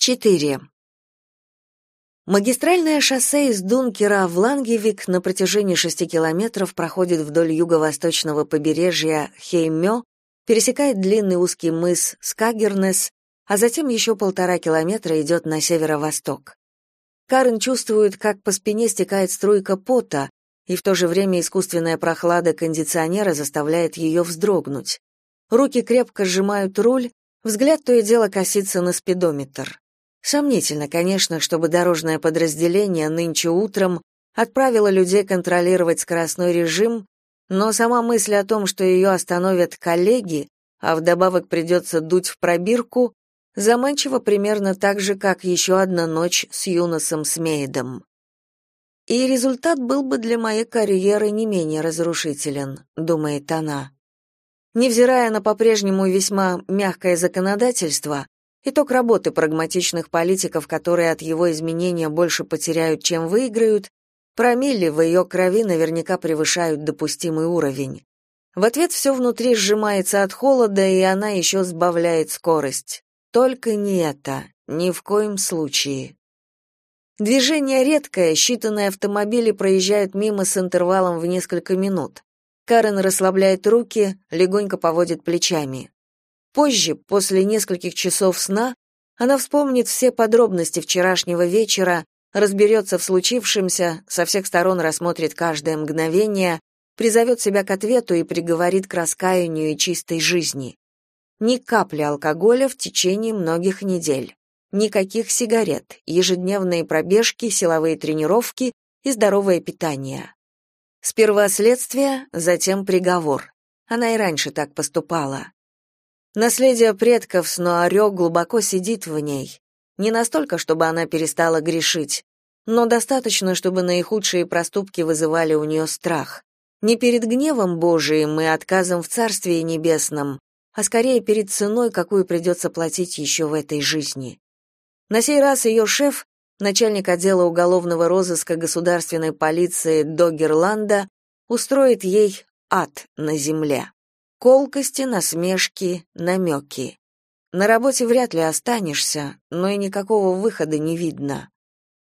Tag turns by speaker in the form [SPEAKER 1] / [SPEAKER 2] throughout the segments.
[SPEAKER 1] 4. Магистральное шоссе из Дункера в Лангевик на протяжении шести километров проходит вдоль юго-восточного побережья Хеймё, пересекает длинный узкий мыс Скагернес, а затем еще полтора километра идет на северо-восток. Карен чувствует, как по спине стекает струйка пота, и в то же время искусственная прохлада кондиционера заставляет ее вздрогнуть. Руки крепко сжимают руль, взгляд то и дело косится на спидометр. Сомнительно, конечно, чтобы дорожное подразделение нынче утром отправило людей контролировать скоростной режим, но сама мысль о том, что ее остановят коллеги, а вдобавок придется дуть в пробирку, заманчива примерно так же, как еще одна ночь с Юносом Смейдом. И результат был бы для моей карьеры не менее разрушителен, думает она. Невзирая на по-прежнему весьма мягкое законодательство, Итог работы прагматичных политиков, которые от его изменения больше потеряют, чем выиграют, промилле в ее крови наверняка превышают допустимый уровень. В ответ все внутри сжимается от холода, и она еще сбавляет скорость. Только не это, ни в коем случае. Движение редкое, считанные автомобили проезжают мимо с интервалом в несколько минут. Карен расслабляет руки, легонько поводит плечами. Позже, после нескольких часов сна, она вспомнит все подробности вчерашнего вечера, разберется в случившемся, со всех сторон рассмотрит каждое мгновение, призовет себя к ответу и приговорит к раскаянию и чистой жизни. Ни капли алкоголя в течение многих недель. Никаких сигарет, ежедневные пробежки, силовые тренировки и здоровое питание. Сперва следствие, затем приговор. Она и раньше так поступала. Наследие предков Снуарё глубоко сидит в ней. Не настолько, чтобы она перестала грешить, но достаточно, чтобы наихудшие проступки вызывали у нее страх. Не перед гневом Божиим и отказом в Царстве Небесном, а скорее перед ценой, какую придется платить еще в этой жизни. На сей раз ее шеф, начальник отдела уголовного розыска государственной полиции Догерланда, устроит ей ад на земле. Колкости, насмешки, намеки. На работе вряд ли останешься, но и никакого выхода не видно.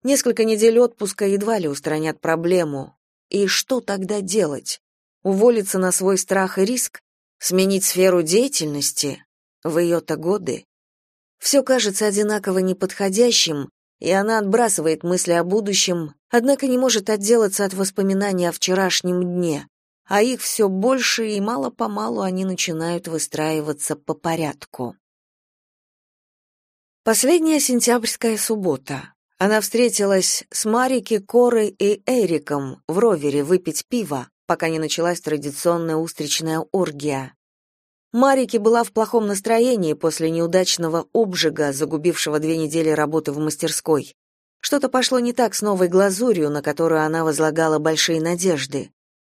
[SPEAKER 1] Несколько недель отпуска едва ли устранят проблему. И что тогда делать? Уволиться на свой страх и риск? Сменить сферу деятельности? В ее-то годы? Все кажется одинаково неподходящим, и она отбрасывает мысли о будущем, однако не может отделаться от воспоминаний о вчерашнем дне, а их все больше, и мало-помалу они начинают выстраиваться по порядку. Последняя сентябрьская суббота. Она встретилась с Марики, Корой и Эриком в ровере выпить пиво, пока не началась традиционная устричная оргия. Марики была в плохом настроении после неудачного обжига, загубившего две недели работы в мастерской. Что-то пошло не так с новой глазурью, на которую она возлагала большие надежды.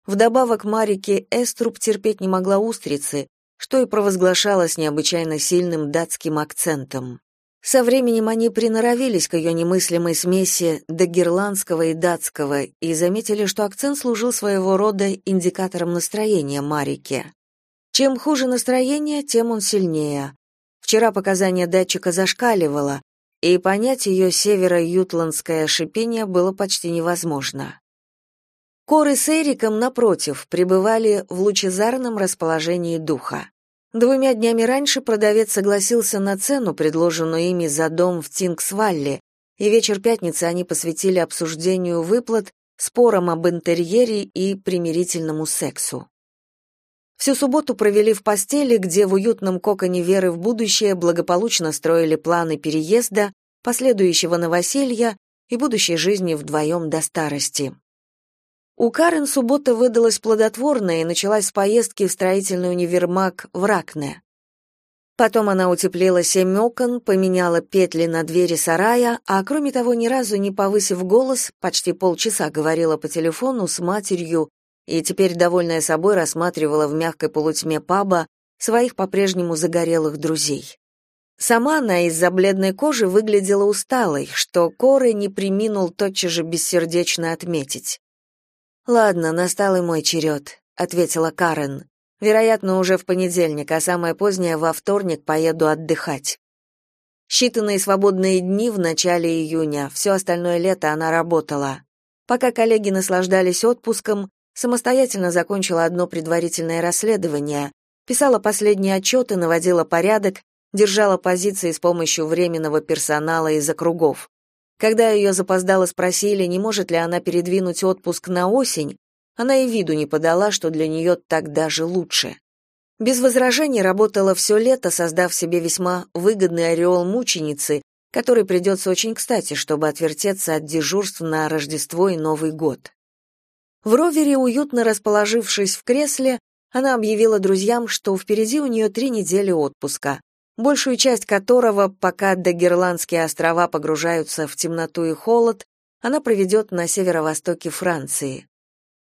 [SPEAKER 1] Вдобавок Марике Эструб терпеть не могла устрицы, что и провозглашала с необычайно сильным датским акцентом. Со временем они приноровились к ее немыслимой смеси дагерландского и датского и заметили, что акцент служил своего рода индикатором настроения Марике. Чем хуже настроение, тем он сильнее. Вчера показания датчика зашкаливало, и понять ее северо-ютландское шипение было почти невозможно. Коры с Эриком, напротив, пребывали в лучезарном расположении духа. Двумя днями раньше продавец согласился на цену, предложенную ими за дом в Тингсвалле, и вечер пятницы они посвятили обсуждению выплат, спорам об интерьере и примирительному сексу. Всю субботу провели в постели, где в уютном коконе веры в будущее благополучно строили планы переезда, последующего новоселья и будущей жизни вдвоем до старости. У Карен суббота выдалась плодотворная и началась с поездки в строительный универмаг в Ракне. Потом она утеплила семь окон, поменяла петли на двери сарая, а кроме того, ни разу не повысив голос, почти полчаса говорила по телефону с матерью и теперь, довольная собой, рассматривала в мягкой полутьме паба своих по-прежнему загорелых друзей. Сама она из-за бледной кожи выглядела усталой, что Коры не приминул тотчас же бессердечно отметить. Ладно, настал и мой черед», — ответила Карен. Вероятно, уже в понедельник, а самое позднее во вторник поеду отдыхать. Считанные свободные дни в начале июня, все остальное лето она работала. Пока коллеги наслаждались отпуском, самостоятельно закончила одно предварительное расследование, писала последние отчеты, наводила порядок, держала позиции с помощью временного персонала из округов. Когда ее запоздало спросили, не может ли она передвинуть отпуск на осень, она и виду не подала, что для нее так даже лучше. Без возражений работала все лето, создав себе весьма выгодный ореол мученицы, который придется очень кстати, чтобы отвертеться от дежурств на Рождество и Новый год. В ровере, уютно расположившись в кресле, она объявила друзьям, что впереди у нее три недели отпуска, большую часть которого, пока Дагерландские острова погружаются в темноту и холод, она проведет на северо-востоке Франции.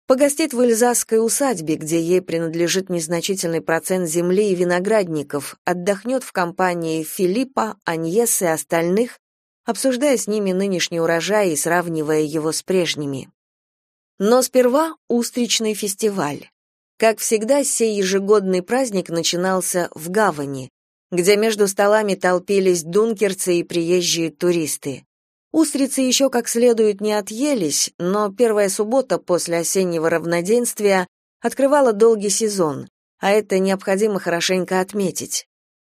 [SPEAKER 1] Погостит в Эльзасской усадьбе, где ей принадлежит незначительный процент земли и виноградников, отдохнет в компании Филиппа, Аньес и остальных, обсуждая с ними нынешний урожай и сравнивая его с прежними. Но сперва устричный фестиваль. Как всегда, сей ежегодный праздник начинался в гавани, где между столами толпились дункерцы и приезжие туристы. Устрицы еще как следует не отъелись, но первая суббота после осеннего равноденствия открывала долгий сезон, а это необходимо хорошенько отметить.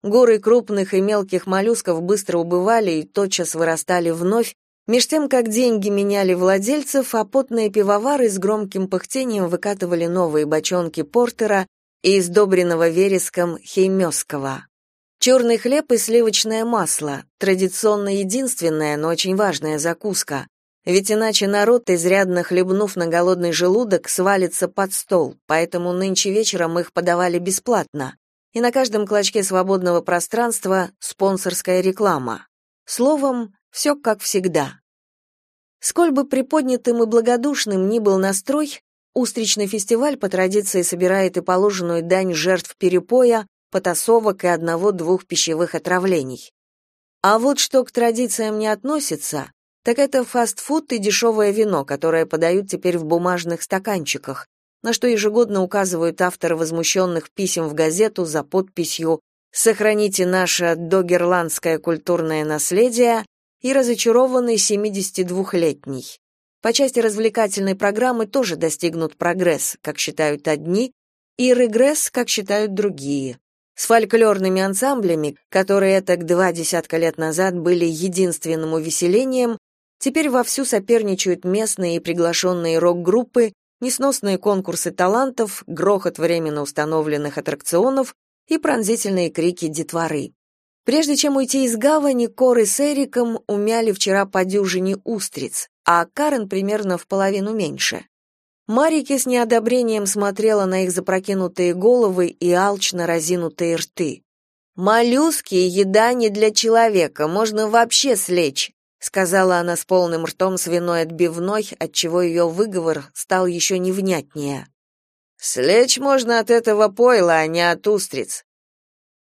[SPEAKER 1] Горы крупных и мелких моллюсков быстро убывали и тотчас вырастали вновь, меж тем, как деньги меняли владельцев, а потные пивовары с громким пыхтением выкатывали новые бочонки портера и издобренного вереском хеймёского. Черный хлеб и сливочное масло – традиционно единственная, но очень важная закуска. Ведь иначе народ, изрядно хлебнув на голодный желудок, свалится под стол, поэтому нынче вечером их подавали бесплатно. И на каждом клочке свободного пространства спонсорская реклама. Словом, все как всегда. Сколь бы приподнятым и благодушным ни был настрой, Устричный фестиваль по традиции собирает и положенную дань жертв перепоя, потасовок и одного-двух пищевых отравлений. А вот что к традициям не относится, так это фастфуд и дешевое вино, которое подают теперь в бумажных стаканчиках, на что ежегодно указывают авторы возмущенных писем в газету за подписью «Сохраните наше догерландское культурное наследие» и разочарованный 72-летний. По части развлекательной программы тоже достигнут прогресс, как считают одни, и регресс, как считают другие с фольклорными ансамблями, которые так два десятка лет назад были единственным увеселением, теперь вовсю соперничают местные и приглашенные рок-группы, несносные конкурсы талантов, грохот временно установленных аттракционов и пронзительные крики детворы. Прежде чем уйти из гавани, Коры с Эриком умяли вчера по дюжине устриц, а Карен примерно в половину меньше. Марики с неодобрением смотрела на их запрокинутые головы и алчно разинутые рты. «Моллюски — еда не для человека, можно вообще слечь», сказала она с полным ртом свиной отбивной, отчего ее выговор стал еще невнятнее. «Слечь можно от этого пойла, а не от устриц»,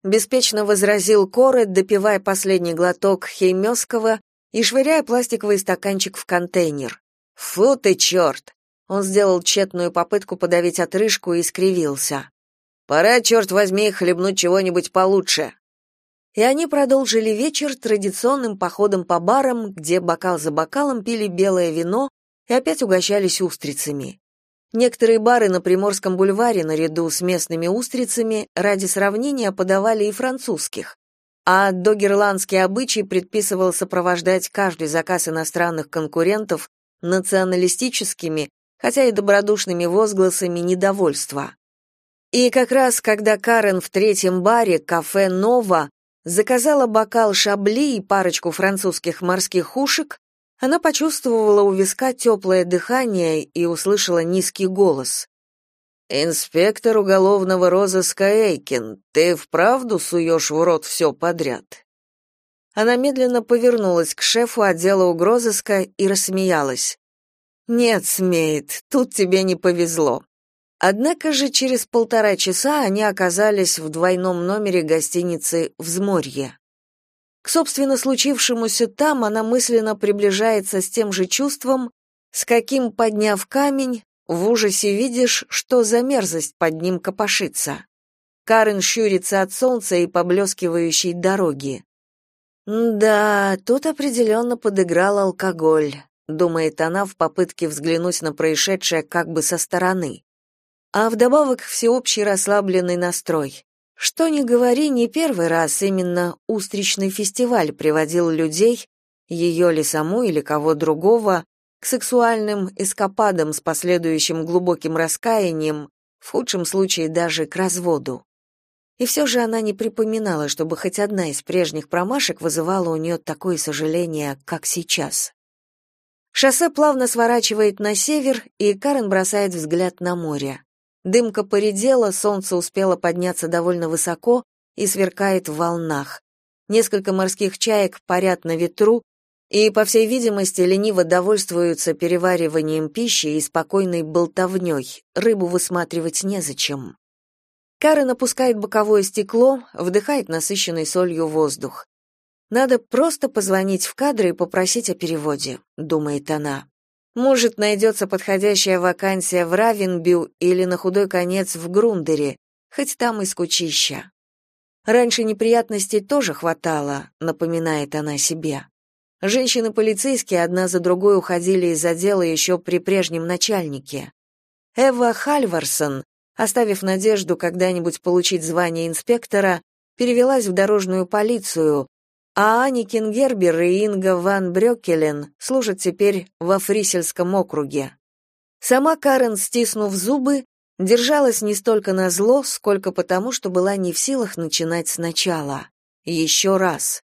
[SPEAKER 1] беспечно возразил Корет, допивая последний глоток хеймёского и швыряя пластиковый стаканчик в контейнер. «Фу ты, черт! Он сделал тщетную попытку подавить отрыжку и скривился. «Пора, черт возьми, хлебнуть чего-нибудь получше». И они продолжили вечер традиционным походом по барам, где бокал за бокалом пили белое вино и опять угощались устрицами. Некоторые бары на Приморском бульваре наряду с местными устрицами ради сравнения подавали и французских, а догерландский обычай предписывал сопровождать каждый заказ иностранных конкурентов националистическими хотя и добродушными возгласами недовольства. И как раз когда Карен в третьем баре кафе Нова заказала бокал шабли и парочку французских морских ушек, она почувствовала у виска теплое дыхание и услышала низкий голос. «Инспектор уголовного розыска Эйкин, ты вправду суешь в рот все подряд?» Она медленно повернулась к шефу отдела угрозыска и рассмеялась. Нет, Смейт, тут тебе не повезло. Однако же через полтора часа они оказались в двойном номере гостиницы «Взморье». К собственно случившемуся там она мысленно приближается с тем же чувством, с каким, подняв камень, в ужасе видишь, что за мерзость под ним копошится. Карен щурится от солнца и поблескивающей дороги. Да, тут определенно подыграл алкоголь, думает она в попытке взглянуть на происшедшее как бы со стороны. А вдобавок всеобщий расслабленный настрой. Что ни говори, не первый раз именно устричный фестиваль приводил людей, ее ли саму или кого другого, к сексуальным эскападам с последующим глубоким раскаянием, в худшем случае даже к разводу. И все же она не припоминала, чтобы хоть одна из прежних промашек вызывала у нее такое сожаление, как сейчас. Шоссе плавно сворачивает на север, и Карен бросает взгляд на море. Дымка поредела, солнце успело подняться довольно высоко и сверкает в волнах. Несколько морских чаек парят на ветру и, по всей видимости, лениво довольствуются перевариванием пищи и спокойной болтовней, рыбу высматривать незачем. Карен опускает боковое стекло, вдыхает насыщенный солью воздух. Надо просто позвонить в кадры и попросить о переводе, думает она. Может, найдется подходящая вакансия в Равенбю или на худой конец в Грундере, хоть там и скучища. Раньше неприятностей тоже хватало, напоминает она себе. Женщины-полицейские одна за другой уходили из отдела еще при прежнем начальнике. Эва Хальварсон, оставив надежду когда-нибудь получить звание инспектора, перевелась в дорожную полицию, а Аникин Гербер и Инга ван Брёкелен служат теперь во Фрисельском округе. Сама Карен, стиснув зубы, держалась не столько на зло, сколько потому, что была не в силах начинать сначала. Еще раз.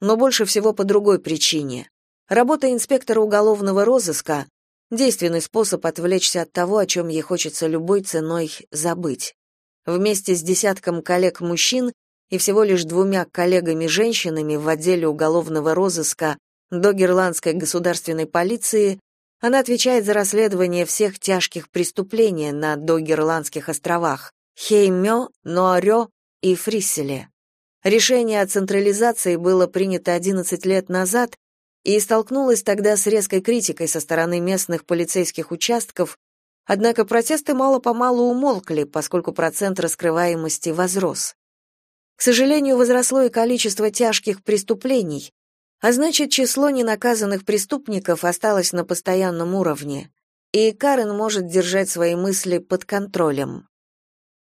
[SPEAKER 1] Но больше всего по другой причине. Работа инспектора уголовного розыска Действенный способ отвлечься от того, о чем ей хочется любой ценой забыть. Вместе с десятком коллег-мужчин и всего лишь двумя коллегами-женщинами в отделе уголовного розыска Догерландской государственной полиции она отвечает за расследование всех тяжких преступлений на Догерландских островах Хеймё, Ноарё и Фрисселе. Решение о централизации было принято 11 лет назад и столкнулась тогда с резкой критикой со стороны местных полицейских участков, однако протесты мало-помалу умолкли, поскольку процент раскрываемости возрос. К сожалению, возросло и количество тяжких преступлений, а значит, число ненаказанных преступников осталось на постоянном уровне, и Карен может держать свои мысли под контролем.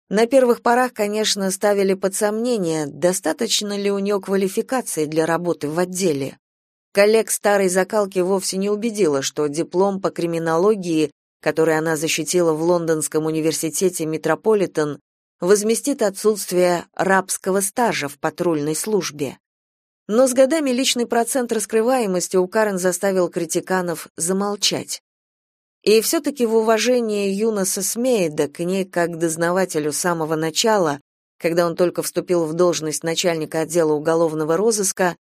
[SPEAKER 1] На первых порах, конечно, ставили под сомнение, достаточно ли у нее квалификации для работы в отделе. Коллег старой закалки вовсе не убедила, что диплом по криминологии, который она защитила в Лондонском университете Метрополитен, возместит отсутствие рабского стажа в патрульной службе. Но с годами личный процент раскрываемости у Карен заставил критиканов замолчать. И все-таки в уважении Юноса Смейда к ней как дознавателю с самого начала, когда он только вступил в должность начальника отдела уголовного розыска,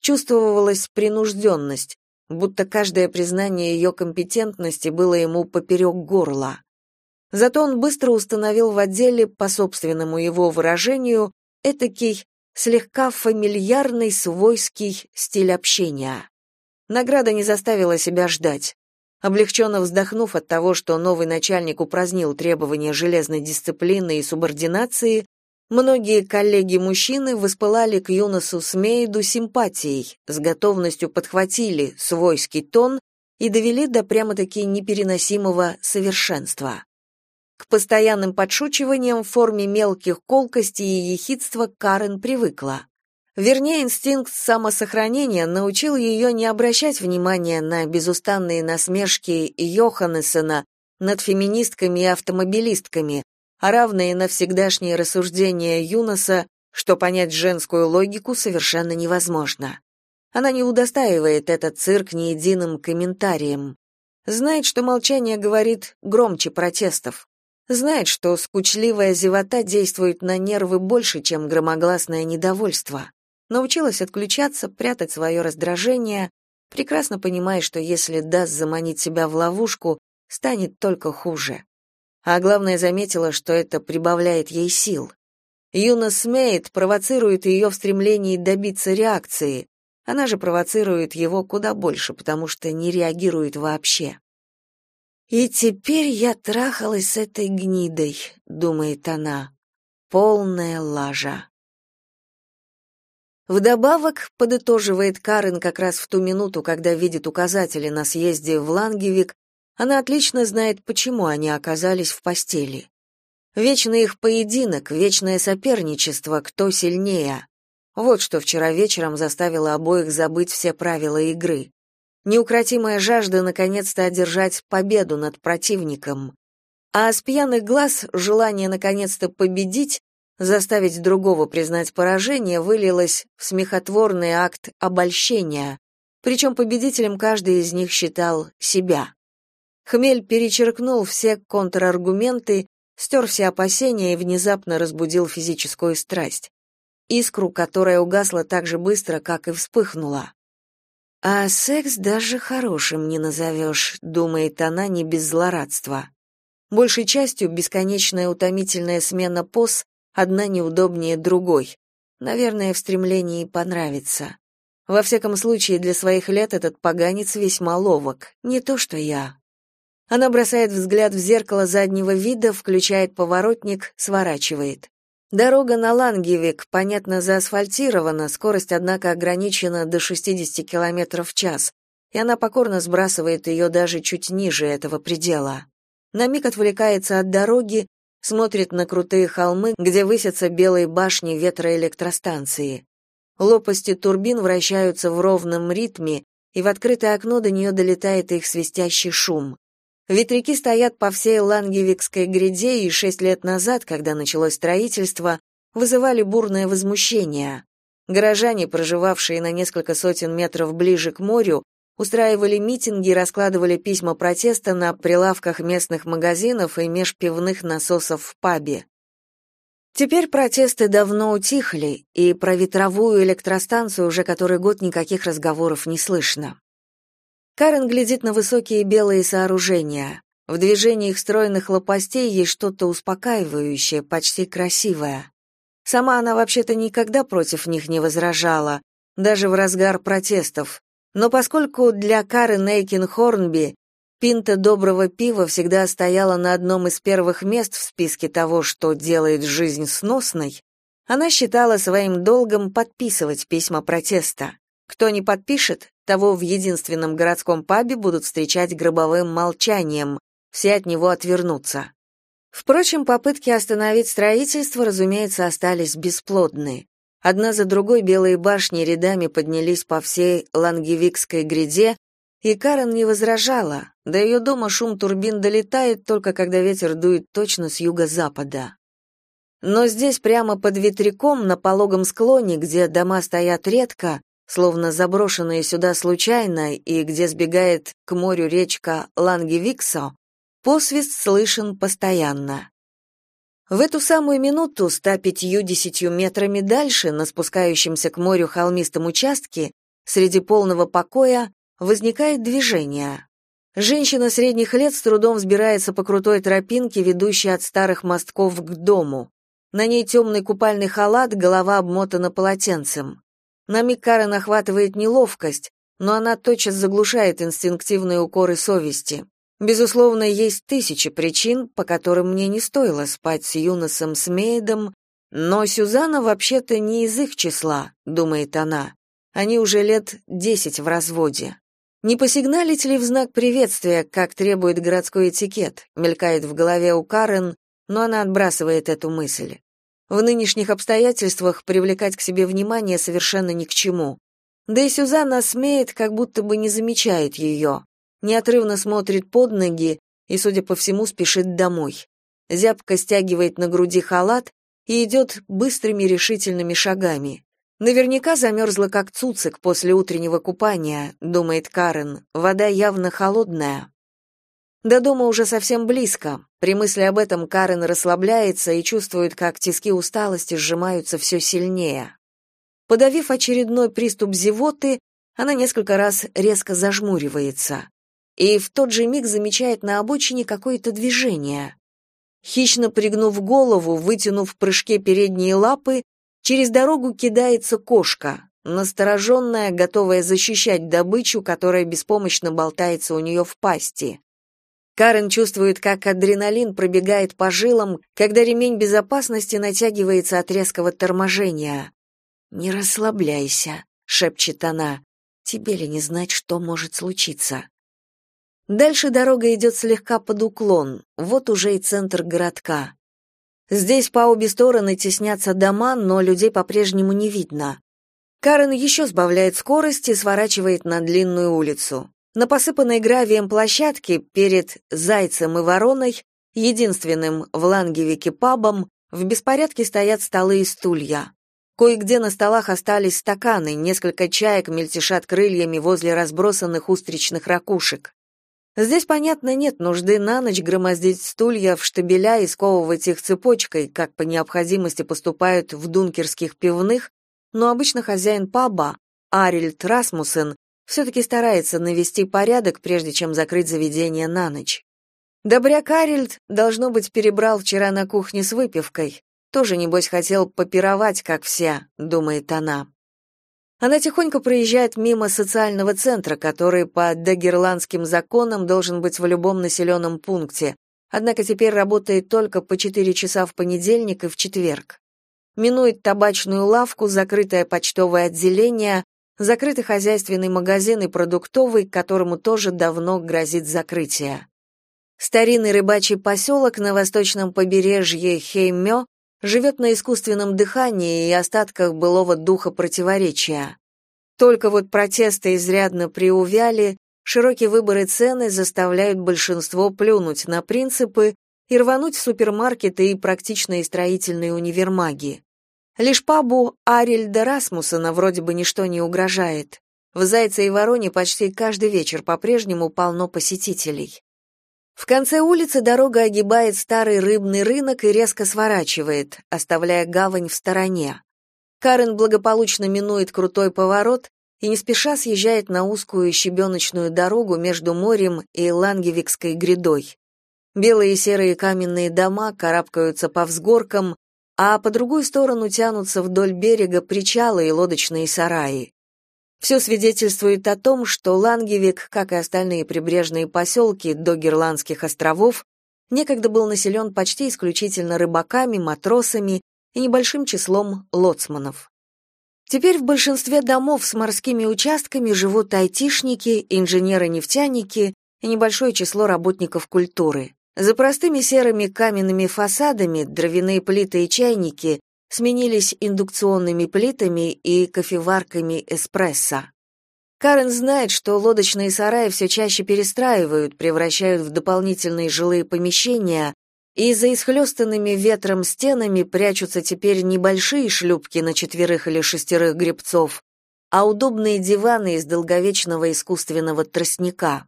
[SPEAKER 1] Чувствовалась принужденность, будто каждое признание ее компетентности было ему поперек горла. Зато он быстро установил в отделе, по собственному его выражению, этакий слегка фамильярный свойский стиль общения. Награда не заставила себя ждать. Облегченно вздохнув от того, что новый начальник упразднил требования железной дисциплины и субординации, Многие коллеги-мужчины воспылали к Юносу Смейду симпатией, с готовностью подхватили свойский тон и довели до прямо-таки непереносимого совершенства. К постоянным подшучиваниям в форме мелких колкостей и ехидства Карен привыкла. Вернее, инстинкт самосохранения научил ее не обращать внимания на безустанные насмешки Йоханнесена над феминистками и автомобилистками, а равные на всегдашние рассуждения Юноса, что понять женскую логику совершенно невозможно. Она не удостаивает этот цирк ни единым комментарием. Знает, что молчание говорит громче протестов. Знает, что скучливая зевота действует на нервы больше, чем громогласное недовольство. Научилась отключаться, прятать свое раздражение, прекрасно понимая, что если даст заманить себя в ловушку, станет только хуже а главное заметила, что это прибавляет ей сил. Юна смеет, провоцирует ее в стремлении добиться реакции. Она же провоцирует его куда больше, потому что не реагирует вообще. И теперь я трахалась с этой гнидой, думает она. Полная лажа. Вдобавок, подытоживает Карен как раз в ту минуту, когда видит указатели на съезде в Лангевик, она отлично знает, почему они оказались в постели. Вечный их поединок, вечное соперничество, кто сильнее. Вот что вчера вечером заставило обоих забыть все правила игры. Неукротимая жажда наконец-то одержать победу над противником. А с пьяных глаз желание наконец-то победить, заставить другого признать поражение, вылилось в смехотворный акт обольщения, причем победителем каждый из них считал себя. Хмель перечеркнул все контраргументы, стер все опасения и внезапно разбудил физическую страсть. Искру, которая угасла так же быстро, как и вспыхнула. «А секс даже хорошим не назовешь», — думает она не без злорадства. Большей частью бесконечная утомительная смена поз, одна неудобнее другой. Наверное, в стремлении понравиться. Во всяком случае, для своих лет этот поганец весьма ловок, не то что я. Она бросает взгляд в зеркало заднего вида, включает поворотник, сворачивает. Дорога на Лангевик, понятно, заасфальтирована, скорость, однако, ограничена до 60 км в час, и она покорно сбрасывает ее даже чуть ниже этого предела. На миг отвлекается от дороги, смотрит на крутые холмы, где высятся белые башни ветроэлектростанции. Лопасти турбин вращаются в ровном ритме, и в открытое окно до нее долетает их свистящий шум. Ветряки стоят по всей Лангевикской гряде, и шесть лет назад, когда началось строительство, вызывали бурное возмущение. Горожане, проживавшие на несколько сотен метров ближе к морю, устраивали митинги и раскладывали письма протеста на прилавках местных магазинов и межпивных насосов в пабе. Теперь протесты давно утихли, и про ветровую электростанцию уже который год никаких разговоров не слышно. Карен глядит на высокие белые сооружения. В движении их стройных лопастей есть что-то успокаивающее, почти красивое. Сама она вообще-то никогда против них не возражала, даже в разгар протестов. Но поскольку для Карен Эйкин Хорнби пинта доброго пива всегда стояла на одном из первых мест в списке того, что делает жизнь сносной, она считала своим долгом подписывать письма протеста. Кто не подпишет, того в единственном городском пабе будут встречать гробовым молчанием, все от него отвернутся. Впрочем, попытки остановить строительство, разумеется, остались бесплодны. Одна за другой белые башни рядами поднялись по всей Лангевикской гряде, и Карен не возражала. До ее дома шум турбин долетает только когда ветер дует точно с юго-запада. Но здесь прямо под ветряком на пологом склоне, где дома стоят редко, словно заброшенные сюда случайно и где сбегает к морю речка Лангевиксо, посвист слышен постоянно. В эту самую минуту, 150 метрами дальше, на спускающемся к морю холмистом участке, среди полного покоя, возникает движение. Женщина средних лет с трудом взбирается по крутой тропинке, ведущей от старых мостков к дому. На ней темный купальный халат, голова обмотана полотенцем. На миг Карен охватывает неловкость, но она тотчас заглушает инстинктивные укоры совести. Безусловно, есть тысячи причин, по которым мне не стоило спать с Юносом Смейдом, но Сюзанна вообще-то не из их числа, думает она. Они уже лет десять в разводе. Не посигналить ли в знак приветствия, как требует городской этикет, мелькает в голове у Карен, но она отбрасывает эту мысль. В нынешних обстоятельствах привлекать к себе внимание совершенно ни к чему. Да и Сюзанна смеет, как будто бы не замечает ее. Неотрывно смотрит под ноги и, судя по всему, спешит домой. Зябко стягивает на груди халат и идет быстрыми решительными шагами. Наверняка замерзла, как цуцик после утреннего купания, думает Карен. Вода явно холодная. До дома уже совсем близко. При мысли об этом Карен расслабляется и чувствует, как тиски усталости сжимаются все сильнее. Подавив очередной приступ зевоты, она несколько раз резко зажмуривается. И в тот же миг замечает на обочине какое-то движение. Хищно пригнув голову, вытянув в прыжке передние лапы, через дорогу кидается кошка, настороженная, готовая защищать добычу, которая беспомощно болтается у нее в пасти. Карен чувствует, как адреналин пробегает по жилам, когда ремень безопасности натягивается от резкого торможения. «Не расслабляйся», — шепчет она. «Тебе ли не знать, что может случиться?» Дальше дорога идет слегка под уклон, вот уже и центр городка. Здесь по обе стороны теснятся дома, но людей по-прежнему не видно. Карен еще сбавляет скорость и сворачивает на длинную улицу. На посыпанной гравием площадке перед Зайцем и Вороной, единственным в Лангевике пабом, в беспорядке стоят столы и стулья. Кое-где на столах остались стаканы, несколько чаек мельтешат крыльями возле разбросанных устричных ракушек. Здесь, понятно, нет нужды на ночь громоздить стулья в штабеля и сковывать их цепочкой, как по необходимости поступают в дункерских пивных, но обычно хозяин паба, Арильд Расмуссен, все-таки старается навести порядок, прежде чем закрыть заведение на ночь. Добряк Арильд, должно быть, перебрал вчера на кухне с выпивкой. Тоже, небось, хотел попировать, как вся, думает она. Она тихонько проезжает мимо социального центра, который по дагерландским законам должен быть в любом населенном пункте, однако теперь работает только по 4 часа в понедельник и в четверг. Минует табачную лавку, закрытое почтовое отделение, закрытый хозяйственный магазин и продуктовый, которому тоже давно грозит закрытие. Старинный рыбачий поселок на восточном побережье Хеймё живет на искусственном дыхании и остатках былого духа противоречия. Только вот протесты изрядно приувяли, широкие выборы цены заставляют большинство плюнуть на принципы и рвануть в супермаркеты и практичные строительные универмаги. Лишь пабу Арильда Расмуссена вроде бы ничто не угрожает. В Зайце и Вороне почти каждый вечер по-прежнему полно посетителей. В конце улицы дорога огибает старый рыбный рынок и резко сворачивает, оставляя гавань в стороне. Карен благополучно минует крутой поворот и не спеша съезжает на узкую щебеночную дорогу между морем и Лангевикской грядой. Белые и серые каменные дома карабкаются по взгоркам, а по другую сторону тянутся вдоль берега причалы и лодочные сараи. Все свидетельствует о том, что Лангевик, как и остальные прибрежные поселки до Герландских островов, некогда был населен почти исключительно рыбаками, матросами и небольшим числом лоцманов. Теперь в большинстве домов с морскими участками живут айтишники, инженеры-нефтяники и небольшое число работников культуры. За простыми серыми каменными фасадами, дровяные плиты и чайники сменились индукционными плитами и кофеварками эспрессо. Карен знает, что лодочные сараи все чаще перестраивают, превращают в дополнительные жилые помещения, и за исхлестанными ветром стенами прячутся теперь небольшие шлюпки на четверых или шестерых гребцов, а удобные диваны из долговечного искусственного тростника.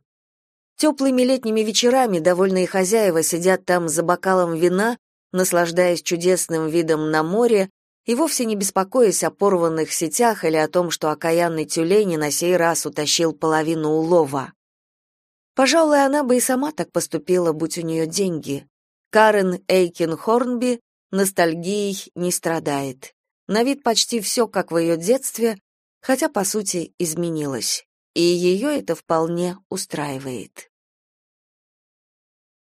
[SPEAKER 1] Теплыми летними вечерами довольные хозяева сидят там за бокалом вина наслаждаясь чудесным видом на море и вовсе не беспокоясь о порванных сетях или о том, что окаянный тюлень на сей раз утащил половину улова. Пожалуй, она бы и сама так поступила, будь у нее деньги. Карен Эйкин Хорнби ностальгией не страдает. На вид почти все, как в ее детстве, хотя, по сути, изменилось. И ее это вполне устраивает.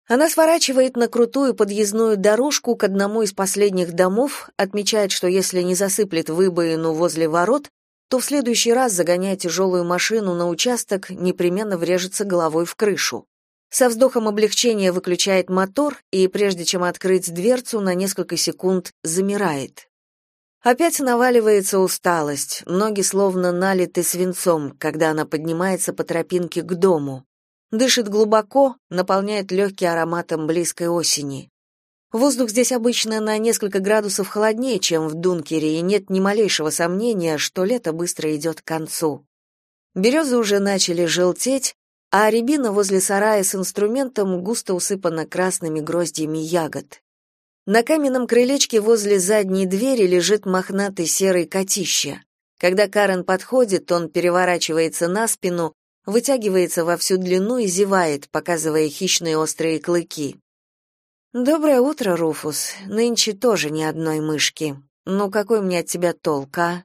[SPEAKER 1] Она сворачивает на крутую подъездную дорожку к одному из последних домов, отмечает, что если не засыплет выбоину возле ворот, то в следующий раз, загоняя тяжелую машину на участок, непременно врежется головой в крышу. Со вздохом облегчения выключает мотор и, прежде чем открыть дверцу, на несколько секунд замирает. Опять наваливается усталость, ноги словно налиты свинцом, когда она поднимается по тропинке к дому. Дышит глубоко, наполняет легкий ароматом близкой осени. Воздух здесь обычно на несколько градусов холоднее, чем в Дункере, и нет ни малейшего сомнения, что лето быстро идет к концу. Березы уже начали желтеть, а рябина возле сарая с инструментом густо усыпана красными гроздьями ягод. На каменном крылечке возле задней двери лежит мохнатый серый котище. Когда Карен подходит, он переворачивается на спину, вытягивается во всю длину и зевает, показывая хищные острые клыки. «Доброе утро, Руфус. Нынче тоже ни одной мышки. Ну какой мне от тебя толк, а?»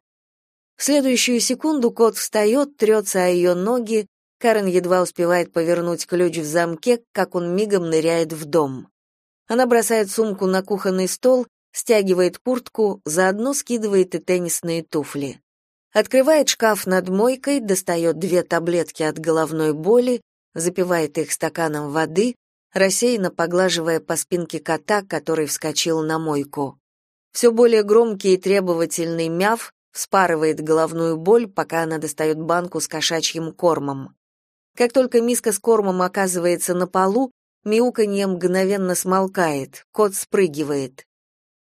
[SPEAKER 1] В следующую секунду кот встает, трется о ее ноги, Карен едва успевает повернуть ключ в замке, как он мигом ныряет в дом. Она бросает сумку на кухонный стол стягивает куртку, заодно скидывает и теннисные туфли. Открывает шкаф над мойкой, достает две таблетки от головной боли, запивает их стаканом воды, рассеянно поглаживая по спинке кота, который вскочил на мойку. Все более громкий и требовательный мяв вспарывает головную боль, пока она достает банку с кошачьим кормом. Как только миска с кормом оказывается на полу, мяуканье мгновенно смолкает, кот спрыгивает.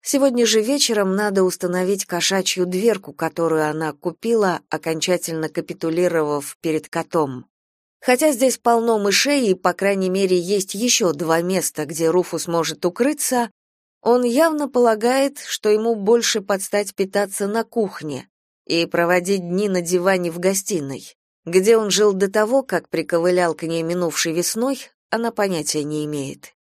[SPEAKER 1] Сегодня же вечером надо установить кошачью дверку, которую она купила, окончательно капитулировав перед котом. Хотя здесь полно мышей и, по крайней мере, есть еще два места, где Руфус может укрыться, он явно полагает, что ему больше подстать питаться на кухне и проводить дни на диване в гостиной. Где он жил до того, как приковылял к ней минувшей весной, она понятия не имеет.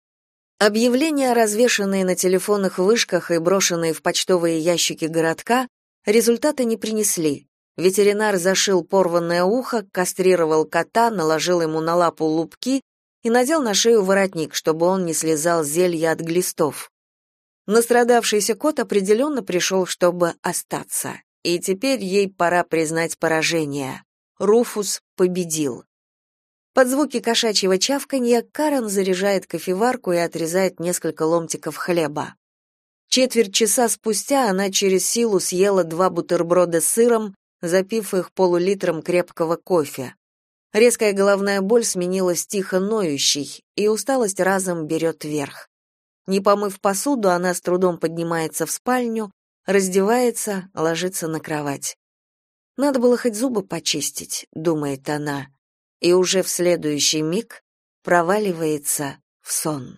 [SPEAKER 1] Объявления, развешанные на телефонных вышках и брошенные в почтовые ящики городка, результата не принесли. Ветеринар зашил порванное ухо, кастрировал кота, наложил ему на лапу лупки и надел на шею воротник, чтобы он не слезал зелья от глистов. Настрадавшийся кот определенно пришел, чтобы остаться. И теперь ей пора признать поражение. Руфус победил. Под звуки кошачьего чавканья Карен заряжает кофеварку и отрезает несколько ломтиков хлеба. Четверть часа спустя она через силу съела два бутерброда с сыром, запив их полулитром крепкого кофе. Резкая головная боль сменилась тихо ноющей, и усталость разом берет верх. Не помыв посуду, она с трудом поднимается в спальню, раздевается, ложится на кровать. Надо было хоть зубы почистить, думает она и уже в следующий миг проваливается в сон.